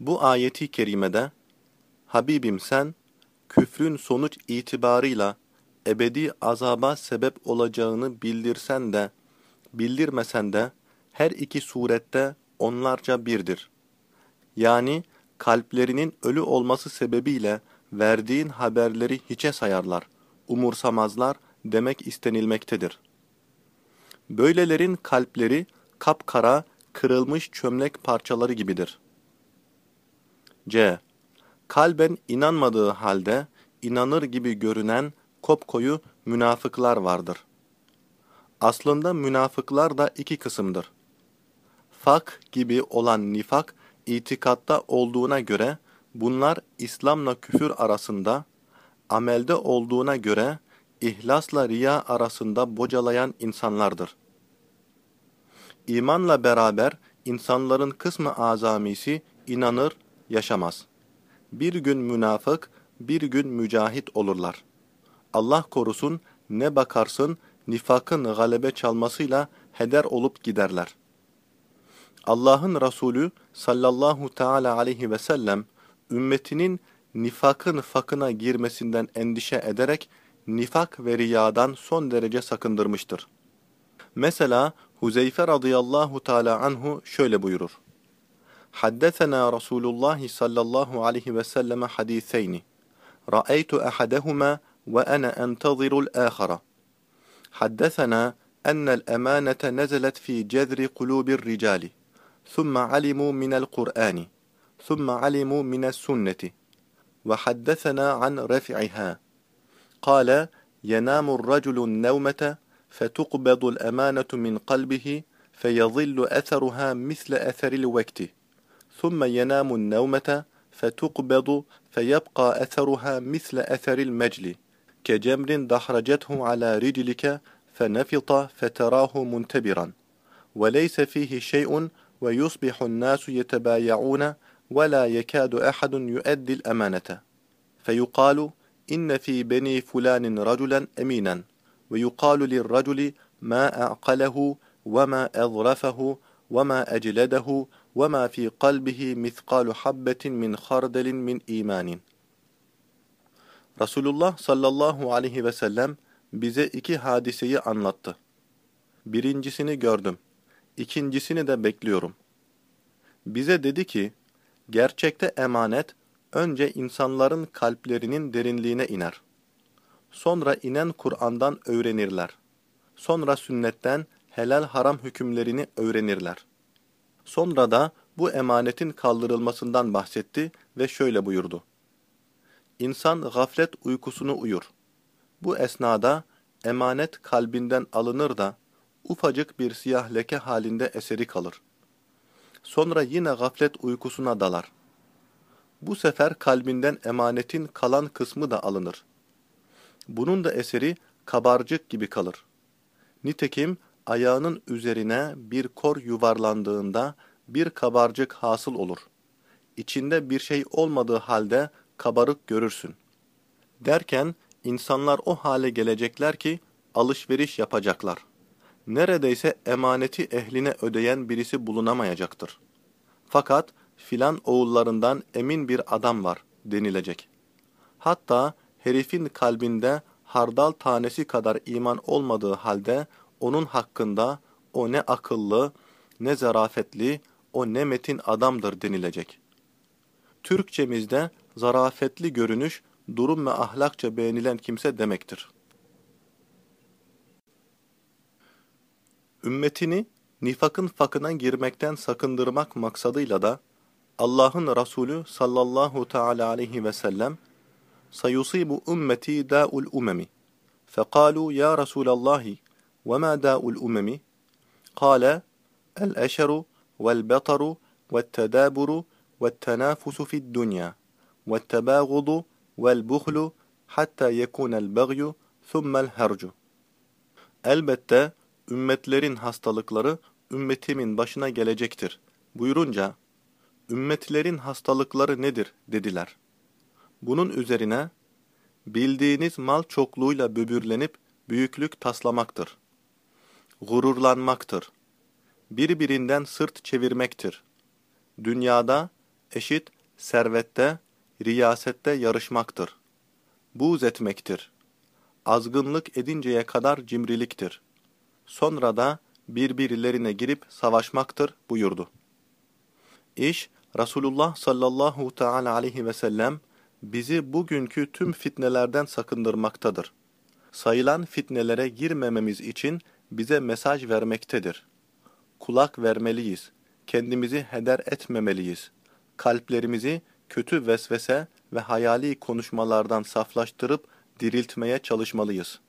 Bu ayeti kerimede Habibim sen küfrün sonuç itibarıyla ebedi azaba sebep olacağını bildirsen de bildirmesen de her iki surette onlarca birdir. Yani kalplerinin ölü olması sebebiyle verdiğin haberleri hiçe sayarlar, umursamazlar demek istenilmektedir. Böylelerin kalpleri kapkara, kırılmış çömlek parçaları gibidir. C. Kalben inanmadığı halde inanır gibi görünen kopkoyu münafıklar vardır. Aslında münafıklar da iki kısımdır. Fak gibi olan nifak itikatta olduğuna göre bunlar İslam'la küfür arasında, amelde olduğuna göre ihlasla riya arasında bocalayan insanlardır. İmanla beraber insanların kısmı azamisi inanır, yaşamaz. Bir gün münafık, bir gün mücahit olurlar. Allah korusun ne bakarsın nifakın galebe çalmasıyla heder olup giderler. Allah'ın Resulü sallallahu teala aleyhi ve sellem ümmetinin nifakın fakına girmesinden endişe ederek nifak ve riyadan son derece sakındırmıştır. Mesela Huzeyfe radıyallahu teala anhu şöyle buyurur. حدثنا رسول الله صلى الله عليه وسلم حديثين. رأيت أحدهما وأنا أنتظر الآخر. حدثنا أن الأمانة نزلت في جذر قلوب الرجال ثم علموا من القرآن ثم علموا من السنة وحدثنا عن رفعها. قال ينام الرجل النومة فتقبض الأمانة من قلبه فيظل أثرها مثل أثر الوقت. ثم ينام النومة فتقبض فيبقى أثرها مثل أثر المجل كجمر دحرجته على رجلك فنفط فتراه منتبرا وليس فيه شيء ويصبح الناس يتبايعون ولا يكاد أحد يؤدي الأمانة. فيقال إن في بني فلان رجلا أمينا ويقال للرجل ما أعقله وما أظرفه وما أجلده وما في قلبه مثقال حبة من خردل من إيمان Resulullah sallallahu aleyhi ve sellem bize iki hadiseyi anlattı. Birincisini gördüm. İkincisini de bekliyorum. Bize dedi ki, gerçekte emanet önce insanların kalplerinin derinliğine iner. Sonra inen Kur'an'dan öğrenirler. Sonra sünnetten helal haram hükümlerini öğrenirler. Sonra da bu emanetin kaldırılmasından bahsetti ve şöyle buyurdu. İnsan gaflet uykusunu uyur. Bu esnada emanet kalbinden alınır da ufacık bir siyah leke halinde eseri kalır. Sonra yine gaflet uykusuna dalar. Bu sefer kalbinden emanetin kalan kısmı da alınır. Bunun da eseri kabarcık gibi kalır. Nitekim ayağının üzerine bir kor yuvarlandığında bir kabarcık hasıl olur. İçinde bir şey olmadığı halde kabarık görürsün. Derken insanlar o hale gelecekler ki alışveriş yapacaklar. Neredeyse emaneti ehline ödeyen birisi bulunamayacaktır. Fakat filan oğullarından emin bir adam var denilecek. Hatta herifin kalbinde hardal tanesi kadar iman olmadığı halde onun hakkında o ne akıllı, ne zarafetli, o ne metin adamdır denilecek. Türkçemizde zarafetli görünüş, durum ve ahlakça beğenilen kimse demektir. Ümmetini nifakın fakına girmekten sakındırmak maksadıyla da Allah'ın Resulü sallallahu teala aleyhi ve sellem sayusibu ümmeti da'ul umemi fekalu ya Resulallahi ve ma da'ul umemi kâle el-eşeru vel-betaru ve't-tedâburu ve't-tenâfusu fid-dünya ve't-tebâgudu vel-buhlu hatta yekunel bagyu thummel hercu Elbette ümmetlerin hastalıkları ümmetimin başına gelecektir buyurunca ümmetlerin hastalıkları nedir dediler. Bunun üzerine bildiğiniz mal çokluğuyla böbürlenip büyüklük taslamaktır. Gururlanmaktır. Birbirinden sırt çevirmektir. Dünyada eşit servette, riyasette yarışmaktır. Buğz etmektir. Azgınlık edinceye kadar cimriliktir. Sonra da birbirlerine girip savaşmaktır buyurdu. İş, Resulullah sallallahu teala aleyhi ve sellem bizi bugünkü tüm fitnelerden sakındırmaktadır. Sayılan fitnelere girmememiz için bize mesaj vermektedir. Kulak vermeliyiz. Kendimizi heder etmemeliyiz. Kalplerimizi kötü vesvese ve hayali konuşmalardan saflaştırıp diriltmeye çalışmalıyız.